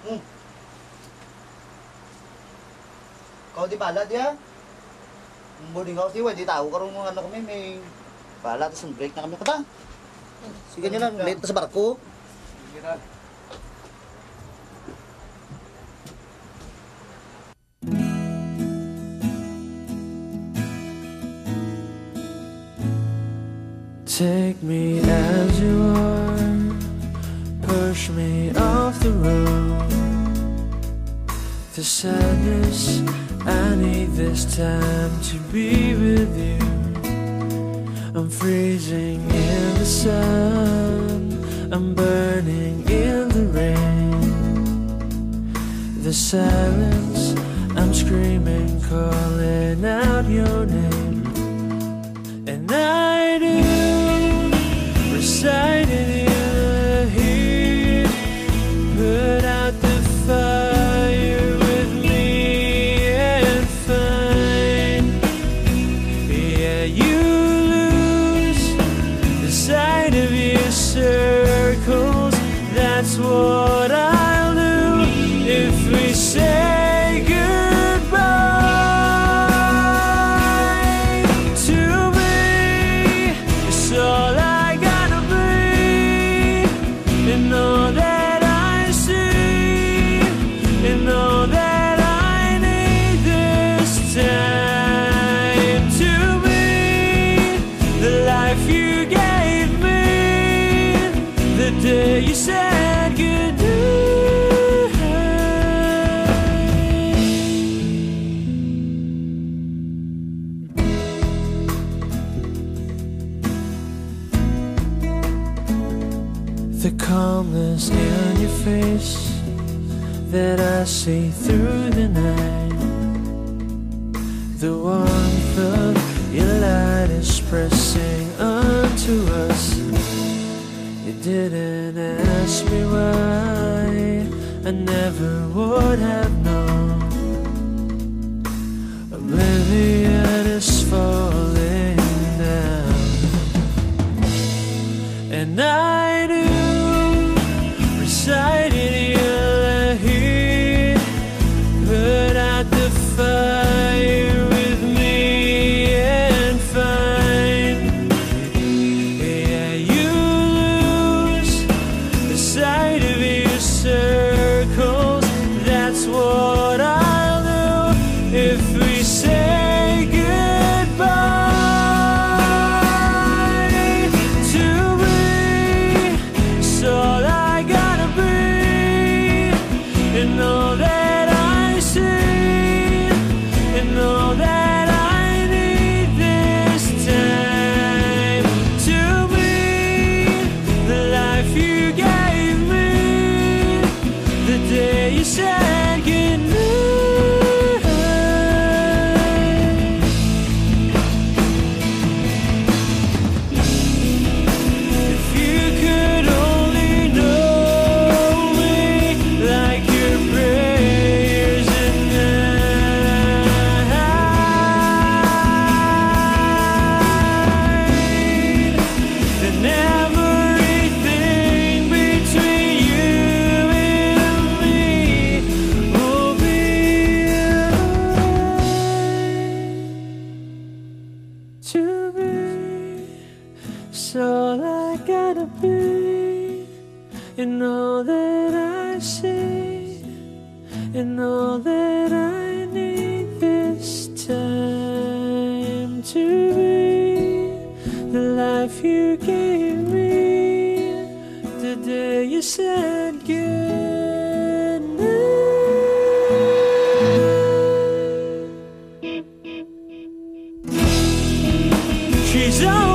Hmm. Kau di bala dia? Muding kau siwa, di tahu karong mga ano kami may bala tapos break na kami kata. Sige nyo lang, late sa barko. Take me as you are, push me off the road. The sadness, I need this time to be with you. I'm freezing in the sun, I'm burning in the rain. The silence, I'm screaming, calling out your name. And I do what I'll do if we say goodbye to me. It's all I gotta be, and all that I see, and all that I need this time to be the life you gave the day you said. The calmness in your face that I see through the night. The warmth of your light is pressing onto us. Didn't ask me why, I never would have known. Oblivion is falling down. And I day to be. So I gotta be in all that I see, in all that I need this time to be the life you gave me the day you said goodbye. reason